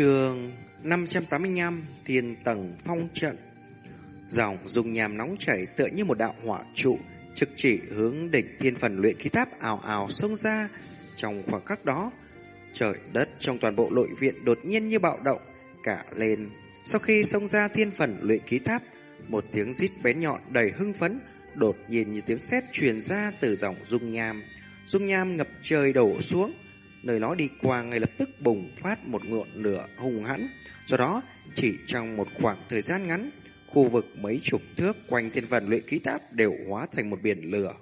Trường 585 Thiên Tầng Phong Trận. Dòng dùng nhàm nóng chảy tựa như một đạo hỏa trụ, trực chỉ hướng đỉnh thiên phần luyện khí tháp ào ào xông ra. Trong khoảng khắc đó, trời đất trong toàn bộ nội viện đột nhiên như bạo động, cả lên. Sau khi xông ra thiên phần luyện khí tháp, một tiếng rít bén nhọn đầy hưng phấn đột nhiên như tiếng sét truyền ra từ dòng dung nham. Dung nham ngập trời đổ xuống nơi nó đi qua ngay lập tức bùng phát một ngọn lửa hùng hãn. Do đó, chỉ trong một khoảng thời gian ngắn, khu vực mấy chục thước quanh thiên phần luyện khí tháp đều hóa thành một biển lửa.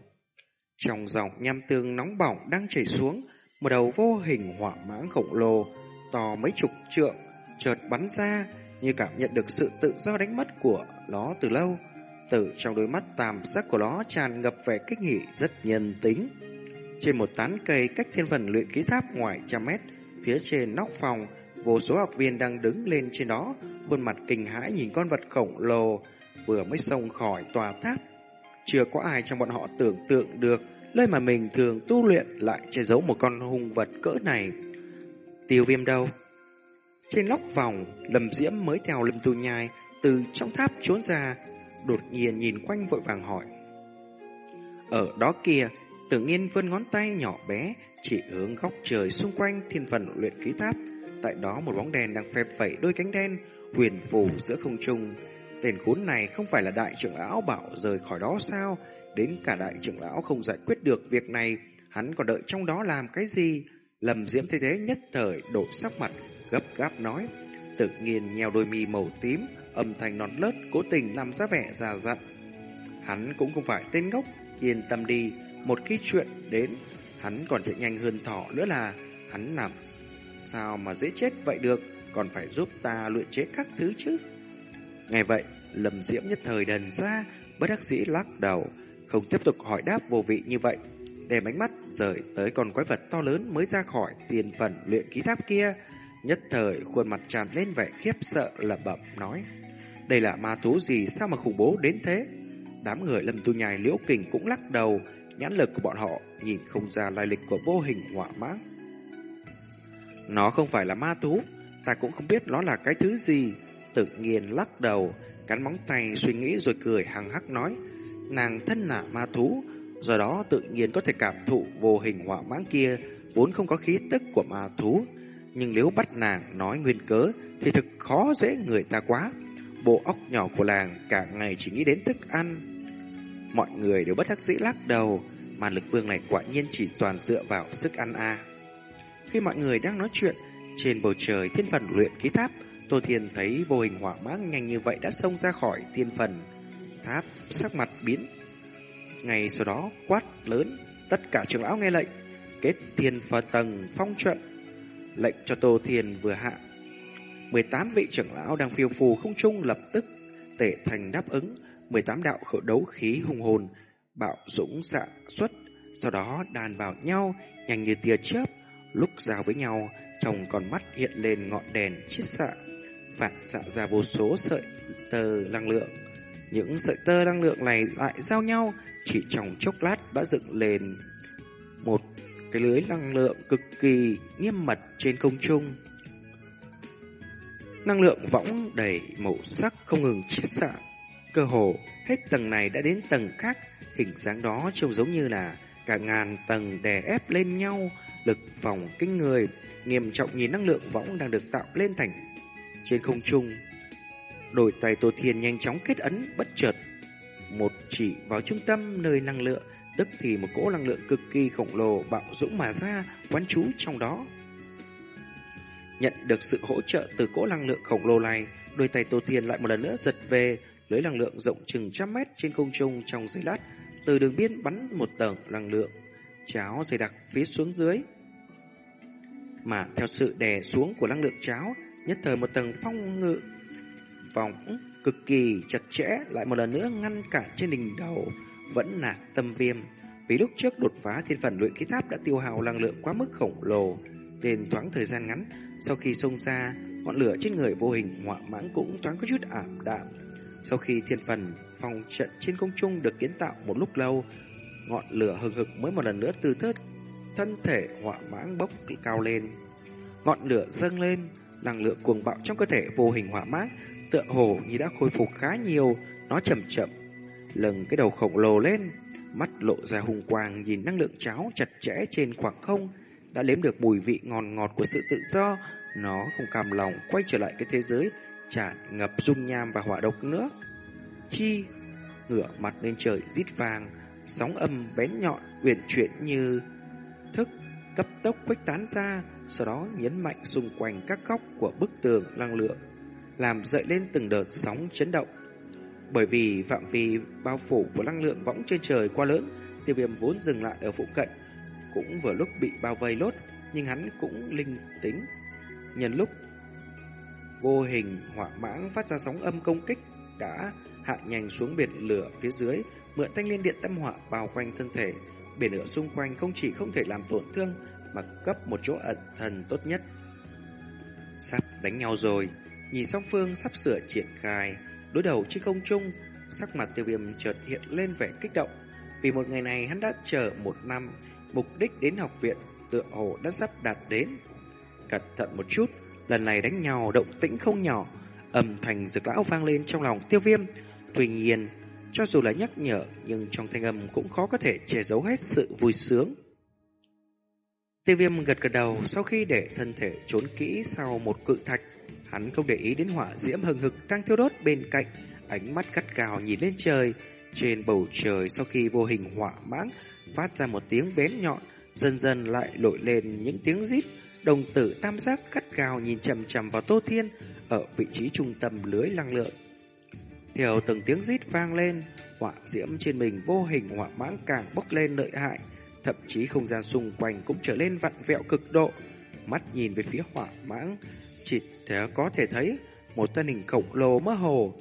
Trong dòng nham tương nóng bỏng đang chảy xuống, một đầu vô hình hỏa mãng khổng lồ, to mấy chục trượng, chợt bắn ra như cảm nhận được sự tự do đánh mất của nó từ lâu. Từ trong đôi mắt tàm sắc của nó tràn ngập vẻ kích nghỉ rất nhân tính. Trên một tán cây cách thiên phần luyện ký tháp ngoài trăm mét, phía trên nóc phòng, vô số học viên đang đứng lên trên đó, khuôn mặt kinh hãi nhìn con vật khổng lồ vừa mới xông khỏi tòa tháp. Chưa có ai trong bọn họ tưởng tượng được nơi mà mình thường tu luyện lại che giấu một con hung vật cỡ này. Tiêu viêm đâu? Trên nóc vòng, lầm diễm mới theo lâm tu nhai từ trong tháp trốn ra, đột nhiên nhìn quanh vội vàng hỏi. Ở đó kia, Tự nhiên vươn ngón tay nhỏ bé chỉ hướng góc trời xung quanh thiên phần luyện khí tháp. Tại đó một bóng đèn đang phép phẩy đôi cánh đen huyền phù giữa không trung. Tên khốn này không phải là đại trưởng lão bảo rời khỏi đó sao? Đến cả đại trưởng lão không giải quyết được việc này, hắn còn đợi trong đó làm cái gì? Lầm diễm thế thế nhất thời đổi sắc mặt, gấp gáp nói. Tự nhiên nheo đôi mi màu tím, âm thanh non lớt, cố tình làm ra vẻ già dặn. Hắn cũng không phải tên ngốc, yên tâm đi, một khi chuyện đến, hắn còn chạy nhanh hơn thỏ nữa là hắn làm sao mà dễ chết vậy được, còn phải giúp ta luyện chế các thứ chứ. Ngày vậy, lầm diễm nhất thời đần ra, bất đắc dĩ lắc đầu, không tiếp tục hỏi đáp vô vị như vậy. để ánh mắt rời tới con quái vật to lớn mới ra khỏi tiền phần luyện ký tháp kia. Nhất thời khuôn mặt tràn lên vẻ khiếp sợ lẩm bẩm nói. Đây là ma thú gì sao mà khủng bố đến thế? Đám người lâm tu nhài liễu kình cũng lắc đầu, nhãn lực của bọn họ nhìn không ra lai lịch của vô hình họa mãng. Nó không phải là ma thú, ta cũng không biết nó là cái thứ gì. Tự nhiên lắc đầu, cắn móng tay suy nghĩ rồi cười hằng hắc nói, nàng thân là ma thú, do đó tự nhiên có thể cảm thụ vô hình họa mãng kia vốn không có khí tức của ma thú. Nhưng nếu bắt nàng nói nguyên cớ thì thực khó dễ người ta quá. Bộ óc nhỏ của làng cả ngày chỉ nghĩ đến thức ăn, Mọi người đều bất đắc dĩ lắc đầu, mà lực vương này quả nhiên chỉ toàn dựa vào sức ăn a. Khi mọi người đang nói chuyện, trên bầu trời thiên phần luyện ký tháp, Tô Thiên thấy vô hình hỏa mãng nhanh như vậy đã xông ra khỏi thiên phần. Tháp sắc mặt biến. Ngày sau đó quát lớn, tất cả trưởng lão nghe lệnh, kết thiên phần tầng phong trận. Lệnh cho Tô Thiên vừa hạ. 18 vị trưởng lão đang phiêu phù không trung lập tức tể thành đáp ứng, 18 đạo khởi đấu khí hùng hồn, bạo dũng xạ xuất, sau đó đàn vào nhau, nhanh như tia chớp, lúc giao với nhau, trong con mắt hiện lên ngọn đèn chiết xạ, phản xạ dạ ra vô số sợi tơ năng lượng. Những sợi tơ năng lượng này lại giao nhau, chỉ trong chốc lát đã dựng lên một cái lưới năng lượng cực kỳ nghiêm mật trên không trung. Năng lượng võng đầy màu sắc không ngừng chiết xạ Cơ hồ, hết tầng này đã đến tầng khác, hình dáng đó trông giống như là cả ngàn tầng đè ép lên nhau, lực phòng kinh người, nghiêm trọng nhìn năng lượng võng đang được tạo lên thành trên không trung. Đôi tay Tô Thiên nhanh chóng kết ấn bất chợt, một chỉ vào trung tâm nơi năng lượng, tức thì một cỗ năng lượng cực kỳ khổng lồ bạo dũng mà ra, quán trú trong đó. Nhận được sự hỗ trợ từ cỗ năng lượng khổng lồ này, đôi tay Tô Thiên lại một lần nữa giật về, lưới năng lượng rộng chừng trăm mét trên không trung trong giây lát, từ đường biên bắn một tầng năng lượng cháo dày đặc phía xuống dưới. Mà theo sự đè xuống của năng lượng cháo, nhất thời một tầng phong ngự vòng cực kỳ chặt chẽ lại một lần nữa ngăn cản trên đỉnh đầu vẫn là tâm viêm. Vì lúc trước đột phá thiên phần luyện khí tháp đã tiêu hao năng lượng quá mức khổng lồ, nên thoáng thời gian ngắn, sau khi xông ra, ngọn lửa trên người vô hình họa mãng cũng thoáng có chút ảm đạm, sau khi thiên phần phòng trận trên không trung được kiến tạo một lúc lâu, ngọn lửa hừng hực mới một lần nữa từ thớt thân thể họa mãng bốc bị cao lên. Ngọn lửa dâng lên, năng lượng cuồng bạo trong cơ thể vô hình hỏa mãng tựa hồ như đã khôi phục khá nhiều, nó chậm chậm lần cái đầu khổng lồ lên, mắt lộ ra hùng quang nhìn năng lượng cháo chặt chẽ trên khoảng không, đã nếm được mùi vị ngon ngọt của sự tự do, nó không cam lòng quay trở lại cái thế giới tràn ngập dung nham và hỏa độc nữa. Chi ngửa mặt lên trời rít vàng, sóng âm bén nhọn uyển chuyển như thức cấp tốc khuếch tán ra, sau đó nhấn mạnh xung quanh các góc của bức tường năng lượng, làm dậy lên từng đợt sóng chấn động. Bởi vì phạm vi bao phủ của năng lượng võng trên trời quá lớn, tiêu viêm vốn dừng lại ở phụ cận, cũng vừa lúc bị bao vây lốt, nhưng hắn cũng linh tính. Nhân lúc vô hình hỏa mãng phát ra sóng âm công kích đã hạ nhanh xuống biển lửa phía dưới, mượn thanh liên điện tâm hỏa bao quanh thân thể. Biển lửa xung quanh không chỉ không thể làm tổn thương, mà cấp một chỗ ẩn thần tốt nhất. Sắp đánh nhau rồi, nhìn song phương sắp sửa triển khai, đối đầu trên không trung, sắc mặt tiêu viêm chợt hiện lên vẻ kích động. Vì một ngày này hắn đã chờ một năm, mục đích đến học viện tựa hồ đã sắp đạt đến. Cẩn thận một chút, lần này đánh nhau động tĩnh không nhỏ, âm thanh rực lão vang lên trong lòng tiêu viêm. Tuy nhiên, cho dù là nhắc nhở, nhưng trong thanh âm cũng khó có thể che giấu hết sự vui sướng. Tiêu viêm gật gật đầu sau khi để thân thể trốn kỹ sau một cự thạch. Hắn không để ý đến hỏa diễm hừng hực đang thiêu đốt bên cạnh, ánh mắt cắt gào nhìn lên trời. Trên bầu trời sau khi vô hình hỏa mãng phát ra một tiếng bén nhọn, dần dần lại lội lên những tiếng rít. Đồng tử tam giác cắt gào nhìn chầm chầm vào Tô Thiên ở vị trí trung tâm lưới năng lượng. Theo từng tiếng rít vang lên, hỏa diễm trên mình vô hình hỏa mãng càng bốc lên lợi hại, thậm chí không gian xung quanh cũng trở lên vặn vẹo cực độ. Mắt nhìn về phía hỏa mãng, chỉ thể có thể thấy một thân hình khổng lồ mơ hồ.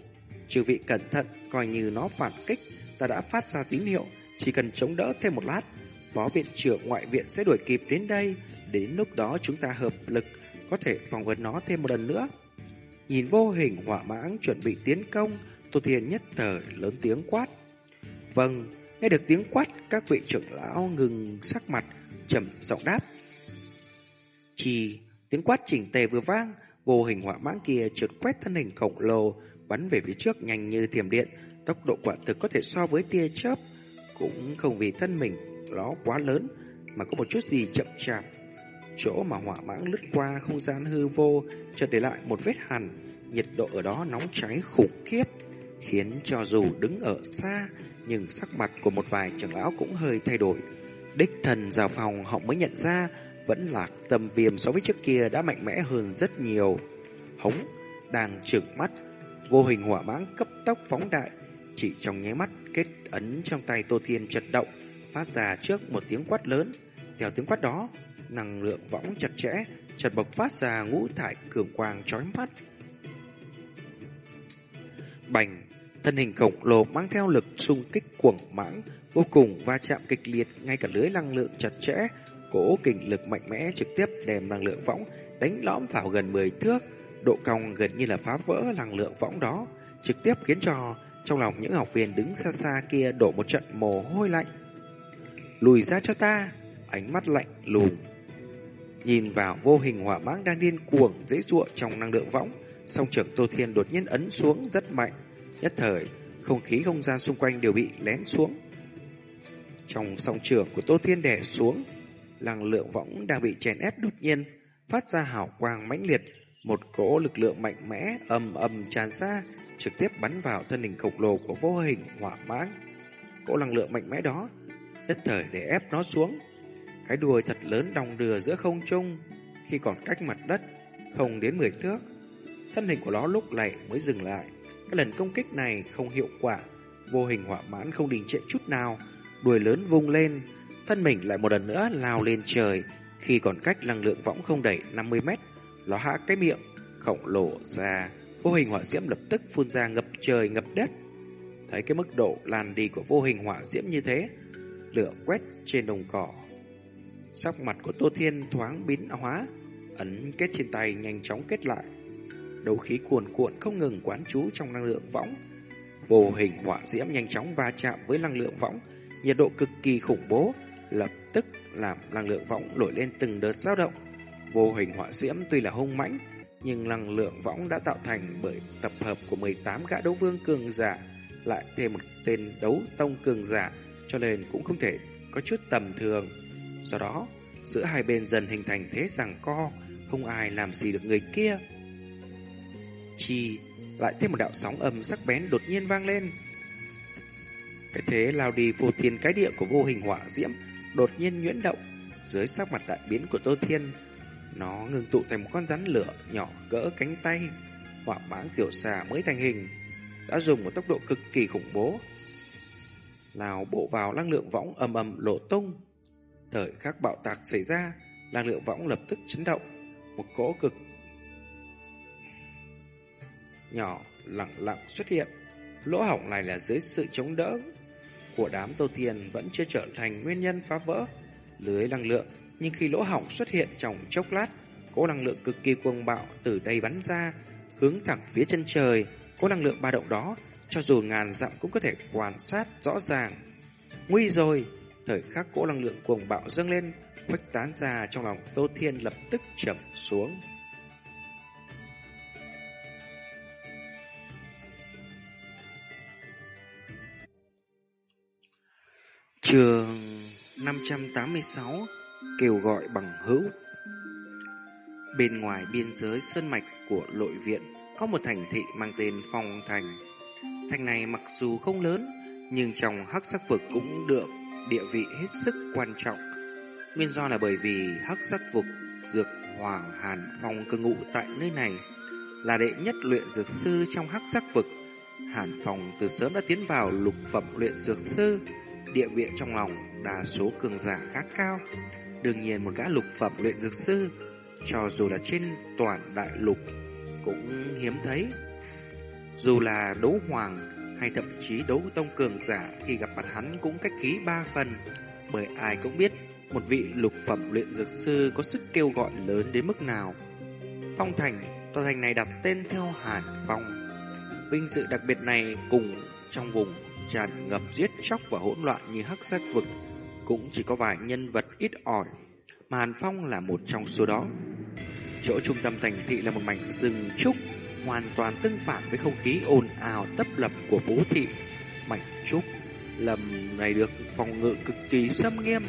Trừ vị cẩn thận, coi như nó phản kích, ta đã phát ra tín hiệu, chỉ cần chống đỡ thêm một lát, phó viện trưởng ngoại viện sẽ đuổi kịp đến đây. Đến lúc đó chúng ta hợp lực, có thể phỏng vấn nó thêm một lần nữa. Nhìn vô hình hỏa mãng chuẩn bị tiến công, Tô Thiên nhất thời lớn tiếng quát. Vâng, nghe được tiếng quát, các vị trưởng lão ngừng sắc mặt, trầm giọng đáp. Chỉ tiếng quát chỉnh tề vừa vang, vô hình hỏa mãng kia trượt quét thân hình khổng lồ, bắn về phía trước nhanh như thiểm điện, tốc độ quả thực có thể so với tia chớp, cũng không vì thân mình nó quá lớn mà có một chút gì chậm chạp. Chỗ mà hỏa mãng lướt qua không gian hư vô, chợt để lại một vết hằn, nhiệt độ ở đó nóng cháy khủng khiếp, khiến cho dù đứng ở xa, nhưng sắc mặt của một vài trưởng lão cũng hơi thay đổi. Đích thần vào phòng họ mới nhận ra, vẫn là tâm viêm so với trước kia đã mạnh mẽ hơn rất nhiều. Hống đang trừng mắt, vô hình hỏa mãng cấp tốc phóng đại, chỉ trong nháy mắt kết ấn trong tay Tô Thiên chật động, phát ra trước một tiếng quát lớn. Theo tiếng quát đó, năng lượng võng chặt chẽ, chật bộc phát ra ngũ thải cường quang chói mắt. Bành, thân hình khổng lồ mang theo lực xung kích cuồng mãng, vô cùng va chạm kịch liệt ngay cả lưới năng lượng chặt chẽ, cỗ kình lực mạnh mẽ trực tiếp đem năng lượng võng đánh lõm vào gần 10 thước, độ cong gần như là phá vỡ năng lượng võng đó, trực tiếp khiến cho trong lòng những học viên đứng xa xa kia đổ một trận mồ hôi lạnh. Lùi ra cho ta, ánh mắt lạnh lùng. Nhìn vào vô hình hỏa mãng đang điên cuồng dễ dụa trong năng lượng võng, song trưởng Tô Thiên đột nhiên ấn xuống rất mạnh. Nhất thời, không khí không gian xung quanh đều bị lén xuống. Trong song trưởng của Tô Thiên đè xuống, năng lượng võng đang bị chèn ép đột nhiên, phát ra hào quang mãnh liệt, một cỗ lực lượng mạnh mẽ ầm ầm tràn ra, trực tiếp bắn vào thân hình khổng lồ của vô hình hỏa mãng. Cỗ năng lượng mạnh mẽ đó, nhất thời để ép nó xuống. Cái đuôi thật lớn đong đưa giữa không trung, khi còn cách mặt đất, không đến 10 thước. Thân hình của nó lúc này mới dừng lại. Cái lần công kích này không hiệu quả, vô hình hỏa mãn không đình trệ chút nào, đuôi lớn vung lên, thân mình lại một lần nữa lao lên trời, khi còn cách năng lượng võng không đầy 50 mét, nó hạ cái miệng khổng lồ ra, vô hình hỏa diễm lập tức phun ra ngập trời ngập đất. Thấy cái mức độ lan đi của vô hình hỏa diễm như thế, lửa quét trên đồng cỏ. Sắc mặt của Tô Thiên thoáng biến hóa, ấn kết trên tay nhanh chóng kết lại. đấu khí cuồn cuộn không ngừng quán trú trong năng lượng võng. Vô hình hỏa diễm nhanh chóng va chạm với năng lượng võng, nhiệt độ cực kỳ khủng bố, lập tức làm năng lượng võng nổi lên từng đợt dao động. Vô hình hỏa diễm tuy là hung mãnh, nhưng năng lượng võng đã tạo thành bởi tập hợp của 18 gã đấu vương cường giả, lại thêm một tên đấu tông cường giả, cho nên cũng không thể có chút tầm thường. Do đó, giữa hai bên dần hình thành thế rằng co, không ai làm gì được người kia. Chi, lại thêm một đạo sóng âm sắc bén đột nhiên vang lên. Cái thế lao đi phù thiên cái địa của vô hình họa diễm, đột nhiên nhuyễn động, dưới sắc mặt đại biến của Tô Thiên, nó ngừng tụ thành một con rắn lửa nhỏ cỡ cánh tay, họa mãng tiểu xà mới thành hình, đã dùng một tốc độ cực kỳ khủng bố. Lào bộ vào năng lượng võng ầm ầm lộ tung. Thời khắc bạo tạc xảy ra, năng lượng võng lập tức chấn động, một cỗ cực nhỏ lặng lặng xuất hiện. Lỗ hỏng này là dưới sự chống đỡ của đám tô tiền vẫn chưa trở thành nguyên nhân phá vỡ lưới năng lượng, nhưng khi lỗ hỏng xuất hiện trong chốc lát, cỗ năng lượng cực kỳ cuồng bạo từ đây bắn ra, hướng thẳng phía chân trời. Cỗ năng lượng ba động đó, cho dù ngàn dặm cũng có thể quan sát rõ ràng. Nguy rồi! Thời khắc cỗ năng lượng cuồng bạo dâng lên, khuếch tán ra trong lòng Tô Thiên lập tức chậm xuống. Trường 586 Kêu gọi bằng hữu Bên ngoài biên giới sơn mạch của lội viện có một thành thị mang tên Phong Thành. Thành này mặc dù không lớn, nhưng trong hắc sắc vực cũng được địa vị hết sức quan trọng. Nguyên do là bởi vì hắc sắc vực dược Hoàng Hàn Phong cư ngụ tại nơi này là đệ nhất luyện dược sư trong hắc sắc vực. Hàn Phong từ sớm đã tiến vào lục phẩm luyện dược sư, địa vị trong lòng đa số cường giả khá cao. Đương nhiên một gã lục phẩm luyện dược sư, cho dù là trên toàn đại lục, cũng hiếm thấy. Dù là đấu hoàng hay thậm chí đấu tông cường giả khi gặp mặt hắn cũng cách khí ba phần, bởi ai cũng biết một vị lục phẩm luyện dược sư có sức kêu gọi lớn đến mức nào. Phong Thành, tòa thành này đặt tên theo Hàn Phong. Vinh dự đặc biệt này cùng trong vùng tràn ngập giết chóc và hỗn loạn như hắc sát vực, cũng chỉ có vài nhân vật ít ỏi, mà Hàn Phong là một trong số đó. Chỗ trung tâm thành thị là một mảnh rừng trúc, hoàn toàn tương phản với không khí ồn ào tấp lập của phố thị. Mảnh trúc lầm này được phòng ngự cực kỳ xâm nghiêm,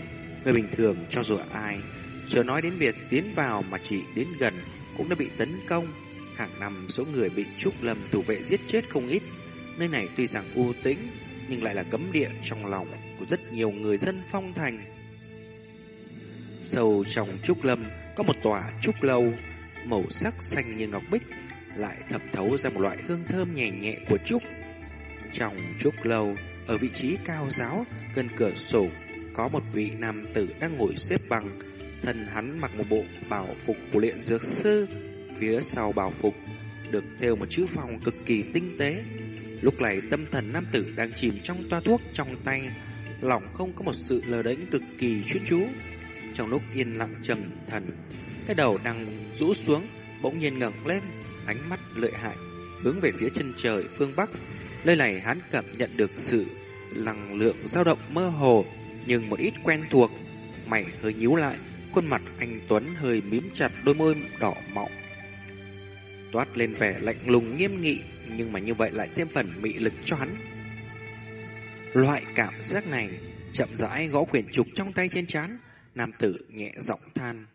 người bình thường cho dù ai, chưa nói đến việc tiến vào mà chỉ đến gần cũng đã bị tấn công. Hàng năm số người bị trúc lâm thủ vệ giết chết không ít. Nơi này tuy rằng u tĩnh nhưng lại là cấm địa trong lòng của rất nhiều người dân phong thành. Sâu trong trúc lâm có một tòa trúc lâu, màu sắc xanh như ngọc bích, lại thẩm thấu ra một loại hương thơm nhẹ nhẹ của trúc. Trong trúc lâu, ở vị trí cao giáo, gần cửa sổ, có một vị nam tử đang ngồi xếp bằng. Thân hắn mặc một bộ bảo phục của luyện dược sư, phía sau bảo phục được thêu một chữ phong cực kỳ tinh tế, Lúc này tâm thần nam tử đang chìm trong toa thuốc trong tay, lòng không có một sự lờ đánh cực kỳ chuyên chú. Trong lúc yên lặng trầm thần, cái đầu đang rũ xuống, bỗng nhiên ngẩng lên, ánh mắt lợi hại, hướng về phía chân trời phương Bắc. Nơi này hắn cảm nhận được sự năng lượng dao động mơ hồ, nhưng một ít quen thuộc. Mày hơi nhíu lại, khuôn mặt anh Tuấn hơi mím chặt đôi môi đỏ mọng toát lên vẻ lạnh lùng nghiêm nghị, nhưng mà như vậy lại thêm phần mị lực cho hắn. Loại cảm giác này chậm rãi gõ quyển trục trong tay trên chán, nam tử nhẹ giọng than.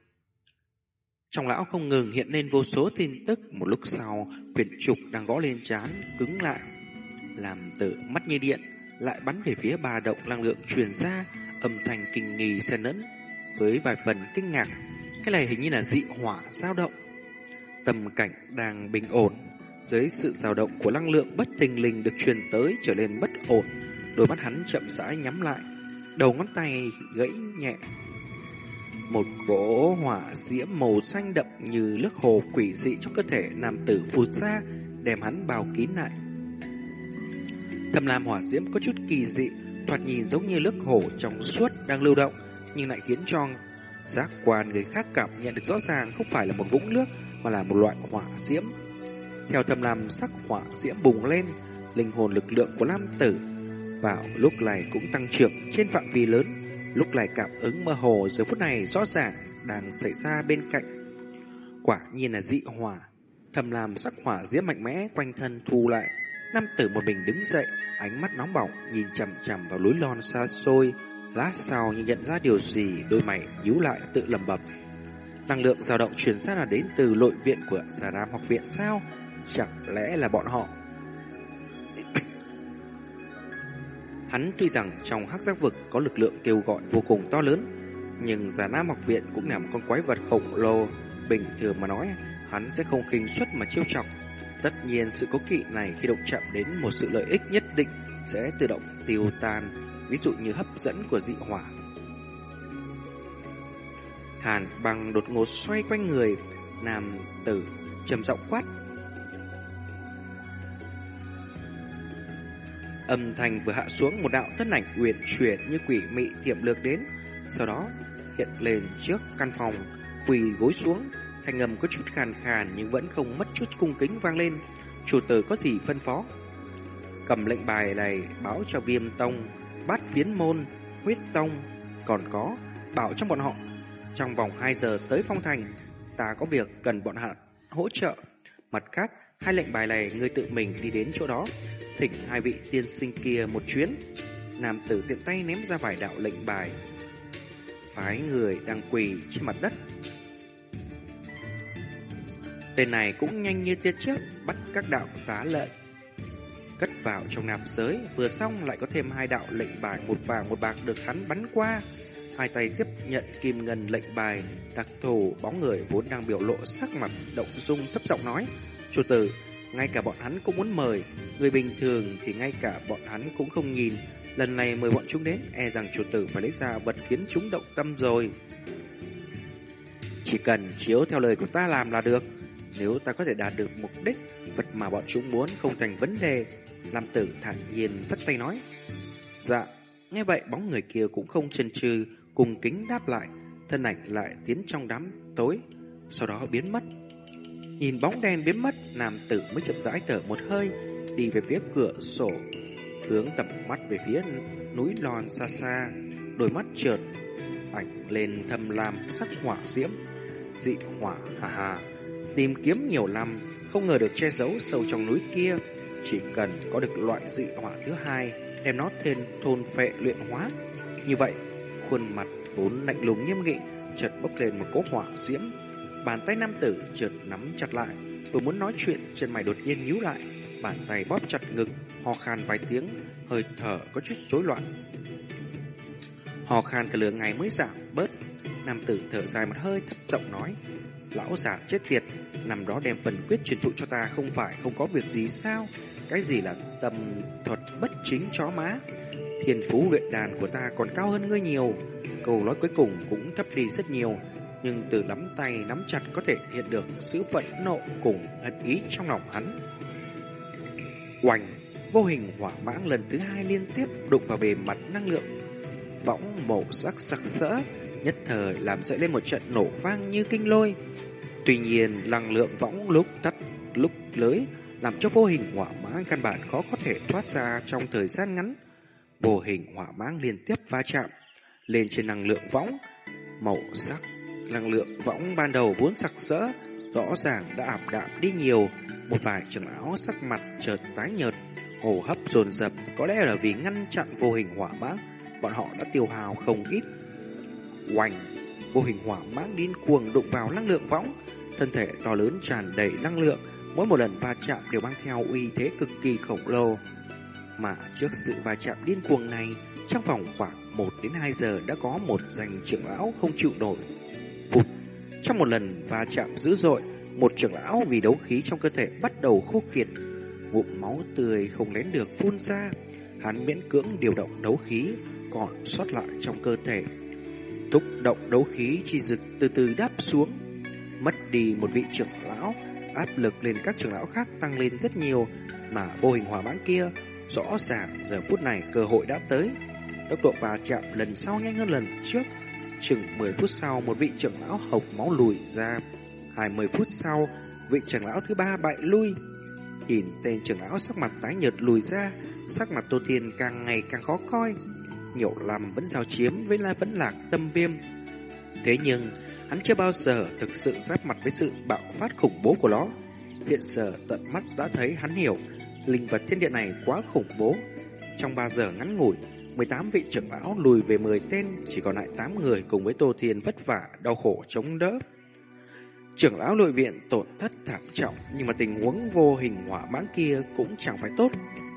Trong lão không ngừng hiện lên vô số tin tức, một lúc sau, quyển trục đang gõ lên chán, cứng lại. Làm tự mắt như điện, lại bắn về phía ba động năng lượng truyền ra, âm thanh kinh nghi xen lẫn với vài phần kinh ngạc. Cái này hình như là dị hỏa dao động. tầm cảnh đang bình ổn, dưới sự dao động của năng lượng bất tình linh được truyền tới trở nên bất ổn, đôi mắt hắn chậm rãi nhắm lại, đầu ngón tay gãy nhẹ. Một cỗ hỏa diễm màu xanh đậm như nước hồ quỷ dị trong cơ thể nam tử phụt ra, đem hắn bao kín lại. Thâm lam hỏa diễm có chút kỳ dị, thoạt nhìn giống như nước hồ trong suốt đang lưu động, nhưng lại khiến cho giác quan người khác cảm nhận được rõ ràng không phải là một vũng nước mà là một loại hỏa diễm. Theo thầm Lam sắc hỏa diễm bùng lên, linh hồn lực lượng của nam Tử vào lúc này cũng tăng trưởng trên phạm vi lớn, lúc này cảm ứng mơ hồ giờ phút này rõ ràng đang xảy ra bên cạnh. Quả nhiên là dị hỏa, thầm làm sắc hỏa diễm mạnh mẽ quanh thân thu lại. Nam tử một mình đứng dậy, ánh mắt nóng bỏng nhìn chằm chằm vào núi lon xa xôi. Lát sau như nhận ra điều gì, đôi mày nhíu lại tự lầm bầm. Năng lượng dao động truyền ra là đến từ nội viện của Già Ram học viện sao? Chẳng lẽ là bọn họ? Hắn tuy rằng trong hắc giác vực có lực lượng kêu gọi vô cùng to lớn, nhưng giả Nam học viện cũng là một con quái vật khổng lồ. Bình thường mà nói, hắn sẽ không khinh suất mà chiêu chọc. Tất nhiên sự cố kỵ này khi động chạm đến một sự lợi ích nhất định sẽ tự động tiêu tan, ví dụ như hấp dẫn của dị hỏa. Hàn bằng đột ngột xoay quanh người, nam tử trầm giọng quát. Âm thanh vừa hạ xuống một đạo thân ảnh uyển chuyển như quỷ mị tiệm lược đến, sau đó hiện lên trước căn phòng, quỳ gối xuống, thanh âm có chút khàn khàn nhưng vẫn không mất chút cung kính vang lên. Chủ tử có gì phân phó? Cầm lệnh bài này báo cho viêm tông, bát phiến môn, huyết tông, còn có bảo trong bọn họ. Trong vòng 2 giờ tới phong thành, ta có việc cần bọn họ hỗ trợ. Mặt khác, hai lệnh bài này ngươi tự mình đi đến chỗ đó, thỉnh hai vị tiên sinh kia một chuyến. Nam tử tiện tay ném ra vài đạo lệnh bài, phái người đang quỳ trên mặt đất. Tên này cũng nhanh như tiết chớp bắt các đạo tá lợi cất vào trong nạp giới, vừa xong lại có thêm hai đạo lệnh bài một vàng một bạc được hắn bắn qua. Hai tay tiếp nhận kim ngân lệnh bài, đặc thù bóng người vốn đang biểu lộ sắc mặt động dung thấp giọng nói: "Chủ tử, ngay cả bọn hắn cũng muốn mời, người bình thường thì ngay cả bọn hắn cũng không nhìn, Lần này mời bọn chúng đến, e rằng chủ tử phải lấy ra vật khiến chúng động tâm rồi. Chỉ cần chiếu theo lời của ta làm là được. Nếu ta có thể đạt được mục đích, vật mà bọn chúng muốn không thành vấn đề. làm tử thản nhiên vất tay nói. Dạ, nghe vậy bóng người kia cũng không chần chừ, cùng kính đáp lại. Thân ảnh lại tiến trong đám tối, sau đó biến mất. Nhìn bóng đen biến mất, nam tử mới chậm rãi thở một hơi, đi về phía cửa sổ. Hướng tầm mắt về phía núi lon xa xa, đôi mắt chợt ảnh lên thâm lam sắc hỏa diễm, dị hỏa hà hà, tìm kiếm nhiều năm, không ngờ được che giấu sâu trong núi kia, chỉ cần có được loại dị hỏa thứ hai, đem nó thêm thôn phệ luyện hóa. Như vậy, khuôn mặt vốn lạnh lùng nghiêm nghị, chợt bốc lên một cỗ hỏa diễm, bàn tay nam tử trượt nắm chặt lại, vừa muốn nói chuyện, chân mày đột nhiên nhíu lại, bàn tay bóp chặt ngực, ho khan vài tiếng, hơi thở có chút rối loạn. Ho khan cả lượng ngày mới giảm bớt, nam tử thở dài một hơi thấp giọng nói, lão già chết tiệt, nằm đó đem phần quyết truyền thụ cho ta không phải không có việc gì sao? Cái gì là tâm thuật bất chính chó má? Thiên phú luyện đàn của ta còn cao hơn ngươi nhiều. Câu nói cuối cùng cũng thấp đi rất nhiều, nhưng từ nắm tay nắm chặt có thể hiện được sự phẫn nộ cùng hận ý trong lòng hắn. Oanh, vô hình hỏa mãng lần thứ hai liên tiếp đụng vào bề mặt năng lượng. Võng màu sắc sặc sỡ, nhất thời làm dậy lên một trận nổ vang như kinh lôi. Tuy nhiên, năng lượng võng lúc tắt, lúc lưới, làm cho vô hình hỏa mãng căn bản khó có thể thoát ra trong thời gian ngắn. Vô hình hỏa mãng liên tiếp va chạm lên trên năng lượng võng, màu sắc năng lượng võng ban đầu vốn sặc sỡ, rõ ràng đã ảm đạm đi nhiều, một vài trường áo sắc mặt chợt tái nhợt, hô hấp dồn dập, có lẽ là vì ngăn chặn vô hình hỏa mãng, bọn họ đã tiêu hào không ít. Oành, vô hình hỏa mãng điên cuồng đụng vào năng lượng võng, thân thể to lớn tràn đầy năng lượng, mỗi một lần va chạm đều mang theo uy thế cực kỳ khổng lồ. Mà trước sự va chạm điên cuồng này, trong vòng khoảng 1 đến 2 giờ đã có một danh trưởng lão không chịu nổi. Trong một lần va chạm dữ dội, một trưởng lão vì đấu khí trong cơ thể bắt đầu khô kiệt, ngụm máu tươi không nén được phun ra, hắn miễn cưỡng điều động đấu khí còn sót lại trong cơ thể. Thúc động đấu khí chi dực từ từ đáp xuống, mất đi một vị trưởng lão, áp lực lên các trưởng lão khác tăng lên rất nhiều, mà vô hình hỏa mãn kia rõ ràng giờ phút này cơ hội đã tới. Tốc độ va chạm lần sau nhanh hơn lần trước, chừng 10 phút sau một vị trưởng lão hộc máu lùi ra 20 phút sau, vị trưởng lão thứ ba bại lui. Nhìn tên trưởng lão sắc mặt tái nhợt lùi ra, sắc mặt Tô Thiên càng ngày càng khó coi. Nhiều lầm vẫn giao chiếm với la vẫn lạc tâm viêm. Thế nhưng, hắn chưa bao giờ thực sự giáp mặt với sự bạo phát khủng bố của nó. Hiện giờ tận mắt đã thấy hắn hiểu, linh vật thiên địa này quá khủng bố. Trong 3 giờ ngắn ngủi, 18 vị trưởng lão lùi về 10 tên, chỉ còn lại 8 người cùng với Tô Thiên vất vả, đau khổ chống đỡ. Trưởng lão nội viện tổn thất thảm trọng, nhưng mà tình huống vô hình hỏa mãng kia cũng chẳng phải tốt.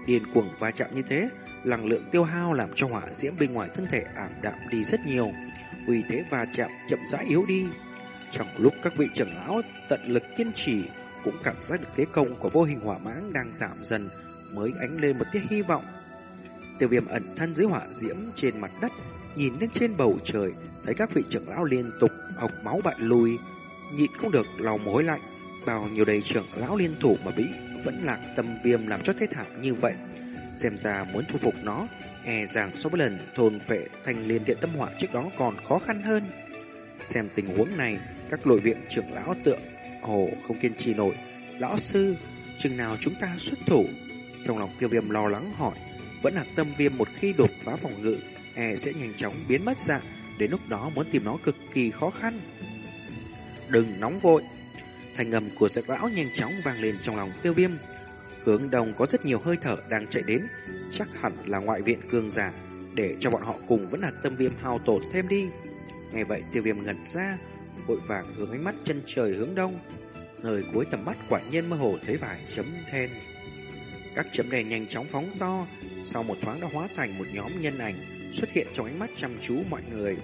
Điền cuồng va chạm như thế, năng lượng tiêu hao làm cho hỏa diễm bên ngoài thân thể ảm đạm đi rất nhiều. Uy thế va chạm chậm rãi yếu đi. Trong lúc các vị trưởng lão tận lực kiên trì, cũng cảm giác được thế công của vô hình hỏa mãng đang giảm dần, mới ánh lên một tia hy vọng. Tiêu viêm ẩn thân dưới hỏa diễm trên mặt đất, nhìn lên trên bầu trời, thấy các vị trưởng lão liên tục học máu bại lùi, nhịn không được lòng mối lạnh. Bao nhiêu đầy trưởng lão liên thủ mà bị vẫn lạc tâm viêm làm cho thế thảm như vậy. Xem ra muốn thu phục nó, e rằng so với lần thôn vệ thành liên điện tâm hỏa trước đó còn khó khăn hơn. Xem tình huống này, các nội viện trưởng lão tượng hồ không kiên trì nổi. Lão sư, chừng nào chúng ta xuất thủ? Trong lòng tiêu viêm lo lắng hỏi, vẫn là tâm viêm một khi đột phá phòng ngự, e sẽ nhanh chóng biến mất dạng, đến lúc đó muốn tìm nó cực kỳ khó khăn. Đừng nóng vội. Thành ngầm của giặc lão nhanh chóng vang lên trong lòng tiêu viêm. Hướng đông có rất nhiều hơi thở đang chạy đến, chắc hẳn là ngoại viện cường giả, để cho bọn họ cùng vẫn là tâm viêm hao tổn thêm đi. ngay vậy tiêu viêm ngẩn ra, vội vàng hướng ánh mắt chân trời hướng đông. Nơi cuối tầm mắt quả nhiên mơ hồ thấy vài chấm then. Các chấm đèn nhanh chóng phóng to, sau một thoáng đã hóa thành một nhóm nhân ảnh xuất hiện trong ánh mắt chăm chú mọi người.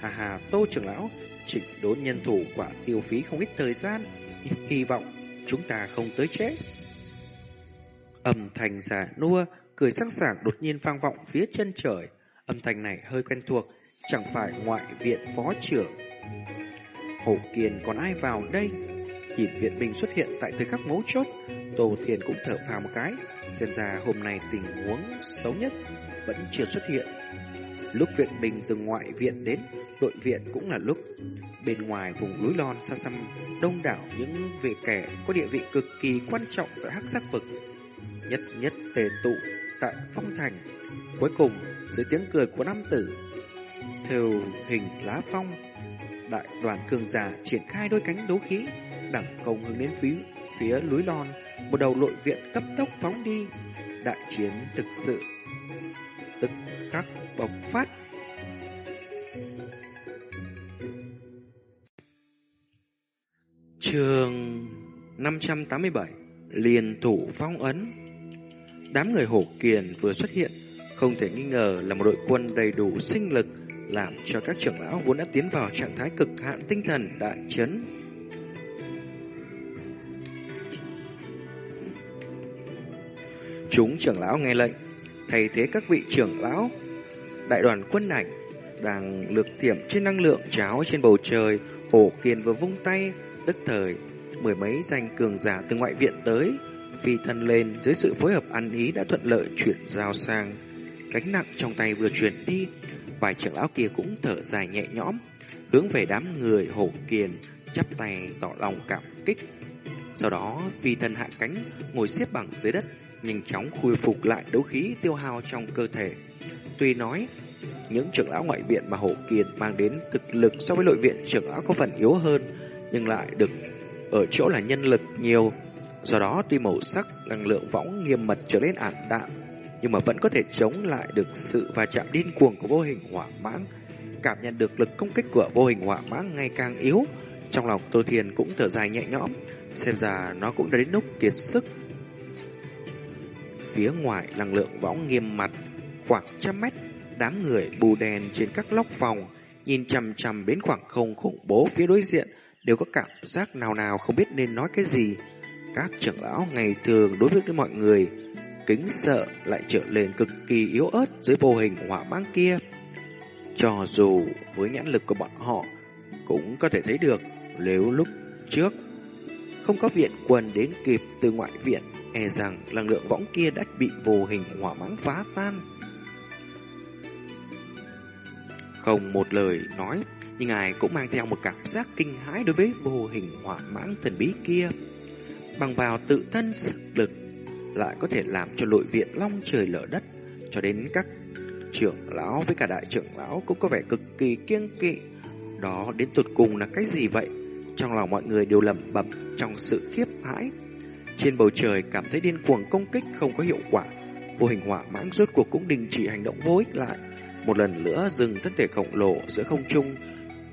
Hà hà, Tô trưởng lão, chỉnh đốn nhân thủ quả tiêu phí không ít thời gian, hy vọng chúng ta không tới chết. Âm thanh giả nua, cười sẵn sàng đột nhiên vang vọng phía chân trời. Âm thanh này hơi quen thuộc, chẳng phải ngoại viện phó trưởng. Hổ Kiền còn ai vào đây? Nhìn viện binh xuất hiện tại thời khắc mấu chốt, Tô Thiền cũng thở phào một cái. Xem ra hôm nay tình huống xấu nhất vẫn chưa xuất hiện. Lúc viện binh từ ngoại viện đến, đội viện cũng là lúc bên ngoài vùng núi non xa xăm đông đảo những vệ kẻ có địa vị cực kỳ quan trọng tại hắc sắc vực. Nhất nhất tề tụ tại phong thành. Cuối cùng, dưới tiếng cười của nam tử, theo hình lá phong, đại đoàn cường giả triển khai đôi cánh đấu khí, đẳng công hướng đến phía phía núi non, một đầu nội viện cấp tốc phóng đi. Đại chiến thực sự tức khắc bộc phát. Trường 587 liền thủ phong ấn Đám người hổ kiền vừa xuất hiện Không thể nghi ngờ là một đội quân đầy đủ sinh lực Làm cho các trưởng lão vốn đã tiến vào trạng thái cực hạn tinh thần đại chấn Chúng trưởng lão nghe lệnh, Thay thế các vị trưởng lão. Đại đoàn quân ảnh Đang lược tiệm trên năng lượng cháo trên bầu trời, Hổ kiền vừa vung tay, Tức thời, Mười mấy danh cường giả từ ngoại viện tới, Phi thân lên dưới sự phối hợp ăn ý đã thuận lợi chuyển giao sang. Cánh nặng trong tay vừa chuyển đi, Vài trưởng lão kia cũng thở dài nhẹ nhõm, Hướng về đám người hổ kiền Chắp tay tỏ lòng cảm kích. Sau đó, phi thân hạ cánh, Ngồi xếp bằng dưới đất nhanh chóng khôi phục lại đấu khí tiêu hao trong cơ thể. Tuy nói, những trưởng lão ngoại viện mà Hổ Kiền mang đến thực lực so với nội viện trưởng lão có phần yếu hơn, nhưng lại được ở chỗ là nhân lực nhiều. Do đó tuy màu sắc năng lượng võng nghiêm mật trở nên ảm đạm, nhưng mà vẫn có thể chống lại được sự va chạm điên cuồng của vô hình hỏa mãng. Cảm nhận được lực công kích của vô hình hỏa mãng ngày càng yếu, trong lòng Tô Thiền cũng thở dài nhẹ nhõm, xem ra nó cũng đã đến lúc kiệt sức Phía ngoài năng lượng võng nghiêm mặt khoảng trăm mét, đám người bù đèn trên các lóc phòng, nhìn chằm chằm đến khoảng không khủng bố phía đối diện, đều có cảm giác nào nào không biết nên nói cái gì. Các trưởng lão ngày thường đối với mọi người, kính sợ lại trở lên cực kỳ yếu ớt dưới vô hình hỏa mang kia. Cho dù với nhãn lực của bọn họ, cũng có thể thấy được nếu lúc trước không có viện quân đến kịp từ ngoại viện e rằng năng lượng võng kia đã bị vô hình hỏa mãng phá tan. Không một lời nói, nhưng ngài cũng mang theo một cảm giác kinh hãi đối với vô hình hỏa mãng thần bí kia. Bằng vào tự thân sức lực, lại có thể làm cho nội viện long trời lở đất, cho đến các trưởng lão với cả đại trưởng lão cũng có vẻ cực kỳ kiêng kỵ. Đó đến tụt cùng là cái gì vậy? Trong lòng mọi người đều lẩm bẩm trong sự khiếp hãi trên bầu trời cảm thấy điên cuồng công kích không có hiệu quả. Vô hình hỏa mãng rốt cuộc cũng đình chỉ hành động vô ích lại. Một lần nữa dừng thân thể khổng lồ giữa không trung.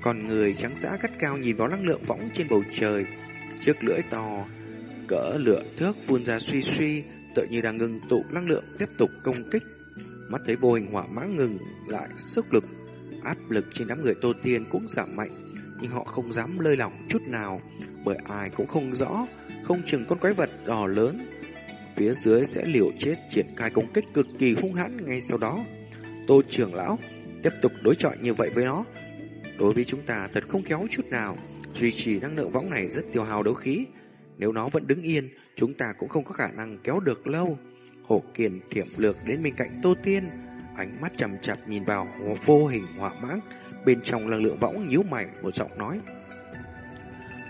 Còn người trắng xã gắt cao nhìn vào năng lượng võng trên bầu trời. Trước lưỡi to, cỡ lửa thước phun ra suy suy, tựa như đang ngừng tụ năng lượng tiếp tục công kích. Mắt thấy vô hình hỏa mãng ngừng lại sức lực, áp lực trên đám người Tô Tiên cũng giảm mạnh, nhưng họ không dám lơi lỏng chút nào, bởi ai cũng không rõ, không chừng con quái vật đỏ lớn phía dưới sẽ liều chết triển khai công kích cực kỳ hung hãn ngay sau đó. Tô trưởng lão tiếp tục đối chọi như vậy với nó. Đối với chúng ta thật không kéo chút nào, duy trì năng lượng võng này rất tiêu hao đấu khí. Nếu nó vẫn đứng yên, chúng ta cũng không có khả năng kéo được lâu. Hổ Kiền thiểm lược đến bên cạnh Tô Tiên, ánh mắt chằm chặt nhìn vào vô hình hỏa mãng, bên trong năng lượng võng nhíu mày một giọng nói.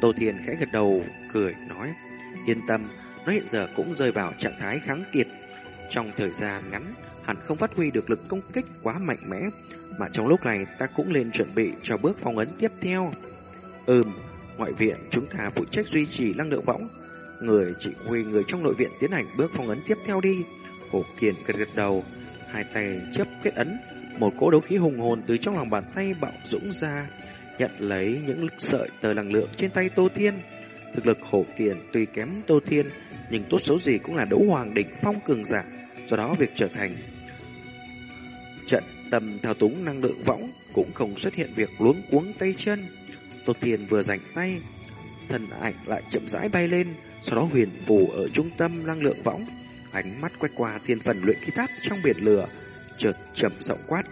Tô Tiên khẽ gật đầu, cười nói, yên tâm, nó hiện giờ cũng rơi vào trạng thái kháng kiệt. Trong thời gian ngắn, hẳn không phát huy được lực công kích quá mạnh mẽ, mà trong lúc này ta cũng lên chuẩn bị cho bước phong ấn tiếp theo. Ừm, ngoại viện chúng ta phụ trách duy trì năng lượng võng, người chỉ huy người trong nội viện tiến hành bước phong ấn tiếp theo đi. Hổ Kiền gật gật đầu, hai tay chấp kết ấn, một cỗ đấu khí hùng hồn từ trong lòng bàn tay bạo dũng ra, nhận lấy những sợi tờ năng lượng trên tay Tô Thiên. Thực lực Hổ Kiền tuy kém Tô Thiên, nhưng tốt xấu gì cũng là đấu hoàng đỉnh phong cường giả, do đó việc trở thành trận tầm thao túng năng lượng võng cũng không xuất hiện việc luống cuống tay chân. Tô Thiên vừa rảnh tay, thân ảnh lại chậm rãi bay lên, sau đó huyền phù ở trung tâm năng lượng võng, ánh mắt quét qua thiên phần luyện khí tháp trong biển lửa, chợt trầm giọng quát.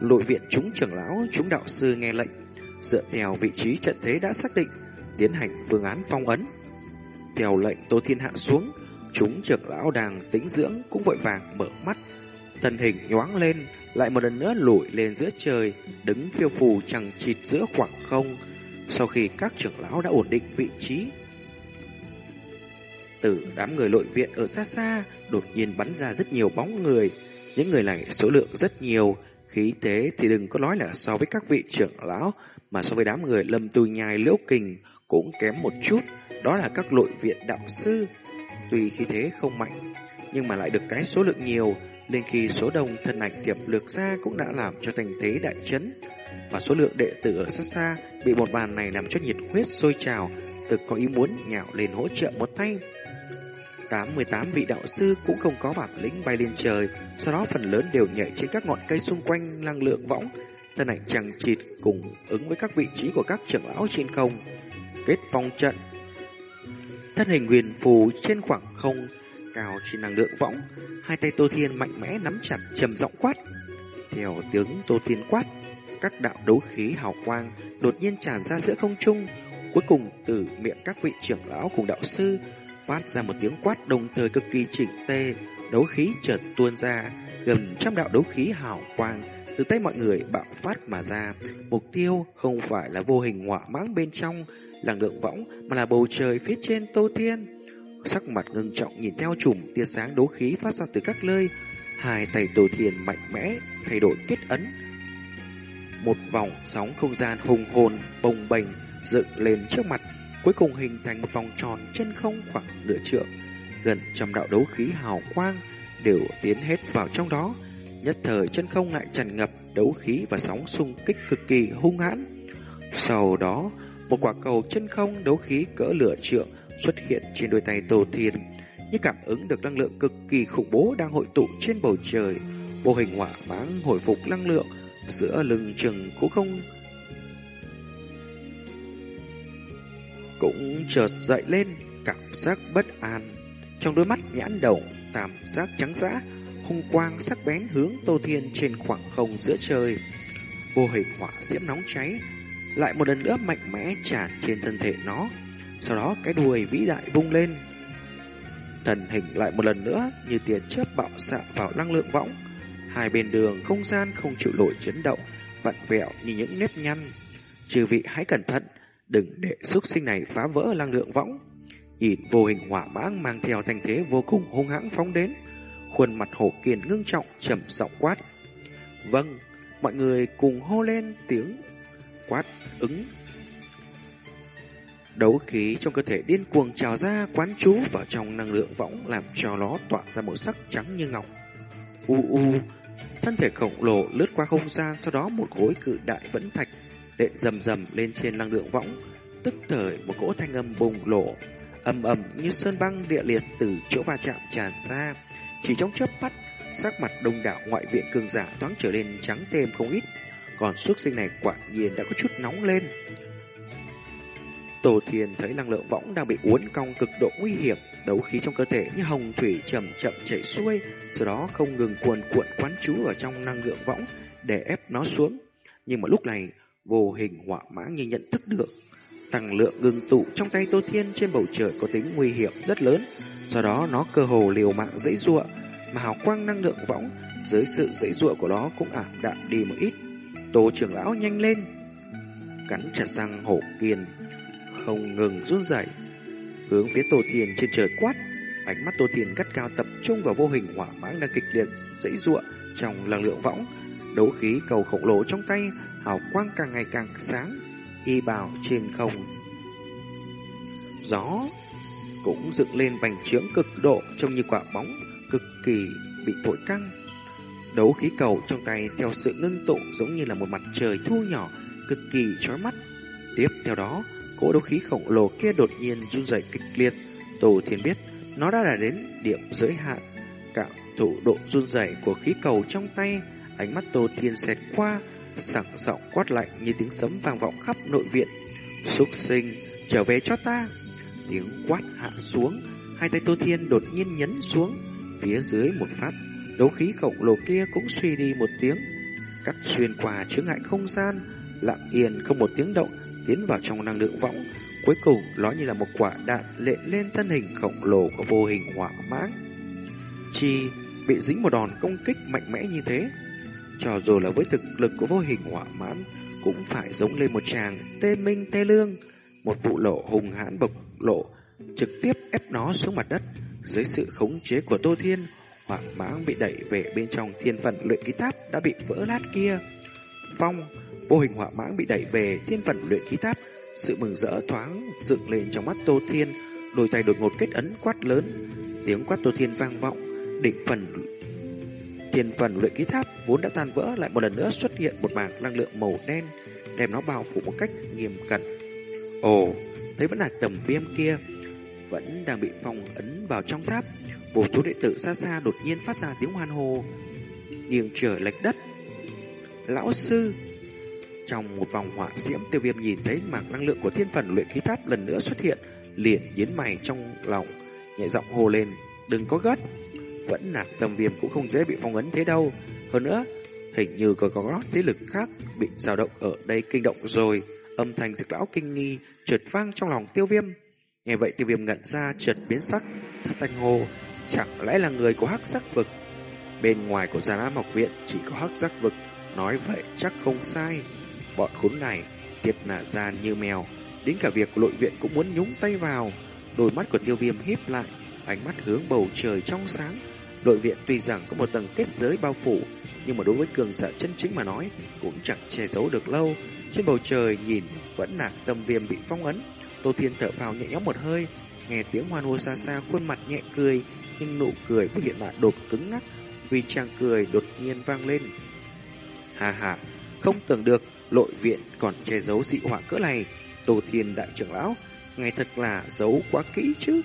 Nội viện chúng trưởng lão, chúng đạo sư nghe lệnh, dựa theo vị trí trận thế đã xác định, tiến hành phương án phong ấn. Theo lệnh Tô Thiên hạ xuống, chúng trưởng lão đang tĩnh dưỡng cũng vội vàng mở mắt. Thân hình nhoáng lên, lại một lần nữa lủi lên giữa trời, đứng phiêu phù chẳng chịt giữa khoảng không. Sau khi các trưởng lão đã ổn định vị trí, từ đám người lội viện ở xa xa, đột nhiên bắn ra rất nhiều bóng người. Những người này số lượng rất nhiều, khí thế thì đừng có nói là so với các vị trưởng lão, mà so với đám người lâm tu nhai liễu kình cũng kém một chút đó là các nội viện đạo sư. Tuy khí thế không mạnh, nhưng mà lại được cái số lượng nhiều, nên khi số đông thân ảnh tiệp lược ra cũng đã làm cho thành thế đại chấn. Và số lượng đệ tử ở xa xa bị một bàn này làm cho nhiệt huyết sôi trào, thực có ý muốn nhào lên hỗ trợ một tay. 88 vị đạo sư cũng không có bản lĩnh bay lên trời, sau đó phần lớn đều nhảy trên các ngọn cây xung quanh năng lượng võng, thân ảnh chẳng chịt cùng ứng với các vị trí của các trưởng lão trên không. Kết phong trận Thân hình huyền phù trên khoảng không, cao trên năng lượng võng, hai tay Tô Thiên mạnh mẽ nắm chặt trầm giọng quát. Theo tiếng Tô Thiên quát, các đạo đấu khí hào quang đột nhiên tràn ra giữa không trung, cuối cùng từ miệng các vị trưởng lão cùng đạo sư phát ra một tiếng quát đồng thời cực kỳ chỉnh tề đấu khí chợt tuôn ra, gần trăm đạo đấu khí hào quang từ tay mọi người bạo phát mà ra. Mục tiêu không phải là vô hình hỏa mãng bên trong, làng lượng võng mà là bầu trời phía trên Tô Thiên. Sắc mặt ngưng trọng nhìn theo chùm tia sáng đấu khí phát ra từ các nơi, hai tay Tô Thiên mạnh mẽ thay đổi kết ấn. Một vòng sóng không gian hùng hồn bồng bềnh dựng lên trước mặt, cuối cùng hình thành một vòng tròn chân không khoảng nửa trượng, gần trăm đạo đấu khí hào quang đều tiến hết vào trong đó. Nhất thời chân không lại tràn ngập đấu khí và sóng xung kích cực kỳ hung hãn. Sau đó, một quả cầu chân không đấu khí cỡ lửa trượng xuất hiện trên đôi tay Tô Thiên, như cảm ứng được năng lượng cực kỳ khủng bố đang hội tụ trên bầu trời. mô hình hỏa mãng hồi phục năng lượng giữa lưng chừng cũng không cũng chợt dậy lên cảm giác bất an trong đôi mắt nhãn đầu tam giác trắng dã hung quang sắc bén hướng Tô Thiên trên khoảng không giữa trời vô hình hỏa diễm nóng cháy lại một lần nữa mạnh mẽ tràn trên thân thể nó. Sau đó cái đuôi vĩ đại vung lên. Thần hình lại một lần nữa như tiền chớp bạo xạ vào năng lượng võng. Hai bên đường không gian không chịu nổi chấn động, vặn vẹo như những nếp nhăn. Trừ vị hãy cẩn thận, đừng để xuất sinh này phá vỡ năng lượng võng. Nhìn vô hình hỏa mãng mang theo thành thế vô cùng hung hãng phóng đến. Khuôn mặt hổ kiền ngưng trọng trầm giọng quát. Vâng, mọi người cùng hô lên tiếng quát ứng. Đấu khí trong cơ thể điên cuồng trào ra quán chú vào trong năng lượng võng làm cho nó tỏa ra màu sắc trắng như ngọc. U u, thân thể khổng lồ lướt qua không gian, sau đó một khối cự đại vẫn thạch đệm rầm rầm lên trên năng lượng võng, tức thời một cỗ thanh âm bùng lộ, ầm ầm như sơn băng địa liệt từ chỗ va chạm tràn ra. Chỉ trong chớp mắt, sắc mặt đông đảo ngoại viện cường giả thoáng trở lên trắng thêm không ít, còn xuất sinh này quả nhiên đã có chút nóng lên. Tổ thiền thấy năng lượng võng đang bị uốn cong cực độ nguy hiểm, đấu khí trong cơ thể như hồng thủy chậm chậm chảy xuôi, sau đó không ngừng cuồn cuộn quán chú ở trong năng lượng võng để ép nó xuống. Nhưng mà lúc này, vô hình hỏa mã như nhận thức được Tăng lượng ngưng tụ trong tay Tô Thiên trên bầu trời có tính nguy hiểm rất lớn. Do đó nó cơ hồ liều mạng dãy ruộng, mà hào quang năng lượng võng dưới sự dãy ruộng của nó cũng ảm đạm đi một ít. Tô trưởng lão nhanh lên, cắn chặt răng hổ kiền, không ngừng run rẩy, hướng phía Tô Thiên trên trời quát. Ánh mắt Tô Thiên gắt cao tập trung vào vô hình hỏa mãng đang kịch liệt dãy ruộng trong năng lượng võng, đấu khí cầu khổng lồ trong tay, hào quang càng ngày càng sáng y bào trên không. Gió cũng dựng lên vành trướng cực độ trông như quả bóng cực kỳ bị thổi căng. Đấu khí cầu trong tay theo sự ngưng tụ giống như là một mặt trời thu nhỏ cực kỳ chói mắt. Tiếp theo đó, cỗ đấu khí khổng lồ kia đột nhiên run rẩy kịch liệt. Tổ Thiên biết nó đã là đến điểm giới hạn. Cảm thụ độ run rẩy của khí cầu trong tay, ánh mắt Tô Thiên xẹt qua sảng giọng quát lạnh như tiếng sấm vang vọng khắp nội viện. Súc sinh, trở về cho ta. Tiếng quát hạ xuống, hai tay Tô Thiên đột nhiên nhấn xuống. Phía dưới một phát, đấu khí khổng lồ kia cũng suy đi một tiếng. Cắt xuyên qua chướng ngại không gian, lặng yên không một tiếng động, tiến vào trong năng lượng võng. Cuối cùng, nó như là một quả đạn lệ lên thân hình khổng lồ của vô hình hỏa mãng. Chi bị dính một đòn công kích mạnh mẽ như thế, cho dù là với thực lực của vô hình hỏa mãn, cũng phải giống lên một chàng tê minh tê lương. Một vụ lộ hùng hãn bộc lộ, trực tiếp ép nó xuống mặt đất. Dưới sự khống chế của Tô Thiên, hỏa mãn bị đẩy về bên trong thiên phần luyện ký tháp đã bị vỡ lát kia. Phong, vô hình hỏa mãn bị đẩy về thiên phần luyện ký tháp, sự mừng rỡ thoáng dựng lên trong mắt Tô Thiên, đôi tay đột ngột kết ấn quát lớn, tiếng quát Tô Thiên vang vọng, định phần Thiên phần luyện khí tháp vốn đã tan vỡ lại một lần nữa xuất hiện một mảng năng lượng màu đen, đem nó bao phủ một cách nghiêm cẩn. Ồ, thấy vẫn là tầm viêm kia, vẫn đang bị phong ấn vào trong tháp. Vô số đệ tử xa xa đột nhiên phát ra tiếng hoan hô, nghiêng trời lệch đất. Lão sư, trong một vòng hỏa diễm, tiêu viêm nhìn thấy mảng năng lượng của thiên phần luyện khí tháp lần nữa xuất hiện, liền nhến mày trong lòng, nhẹ giọng hô lên, đừng có gắt vẫn nạc tầm viêm cũng không dễ bị phong ấn thế đâu. Hơn nữa, hình như còn có thế lực khác bị dao động ở đây kinh động rồi. Âm thanh dực lão kinh nghi trượt vang trong lòng tiêu viêm. Nghe vậy tiêu viêm ngẩn ra trượt biến sắc, thất thanh hồ, chẳng lẽ là người của hắc sắc vực. Bên ngoài của Gia Nam học viện chỉ có hắc sắc vực, nói vậy chắc không sai. Bọn khốn này tiệp nả gian như mèo, đến cả việc lội viện cũng muốn nhúng tay vào. Đôi mắt của tiêu viêm híp lại, ánh mắt hướng bầu trời trong sáng, Nội viện tuy rằng có một tầng kết giới bao phủ, nhưng mà đối với cường giả chân chính mà nói, cũng chẳng che giấu được lâu. Trên bầu trời nhìn vẫn là tâm viêm bị phong ấn. Tô Thiên thở phào nhẹ nhõm một hơi, nghe tiếng hoan hô xa xa, khuôn mặt nhẹ cười, nhưng nụ cười của hiện lại đột cứng ngắc, vì chàng cười đột nhiên vang lên. Hà hà, không tưởng được nội viện còn che giấu dị hỏa cỡ này. Tô Thiên đại trưởng lão, ngày thật là giấu quá kỹ chứ.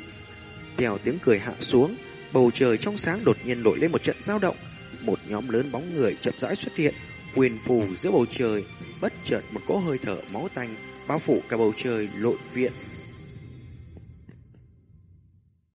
Theo tiếng cười hạ xuống, Bầu trời trong sáng đột nhiên nổi lên một trận dao động. Một nhóm lớn bóng người chậm rãi xuất hiện, quyền phù giữa bầu trời, bất chợt một cỗ hơi thở máu tanh bao phủ cả bầu trời lộn viện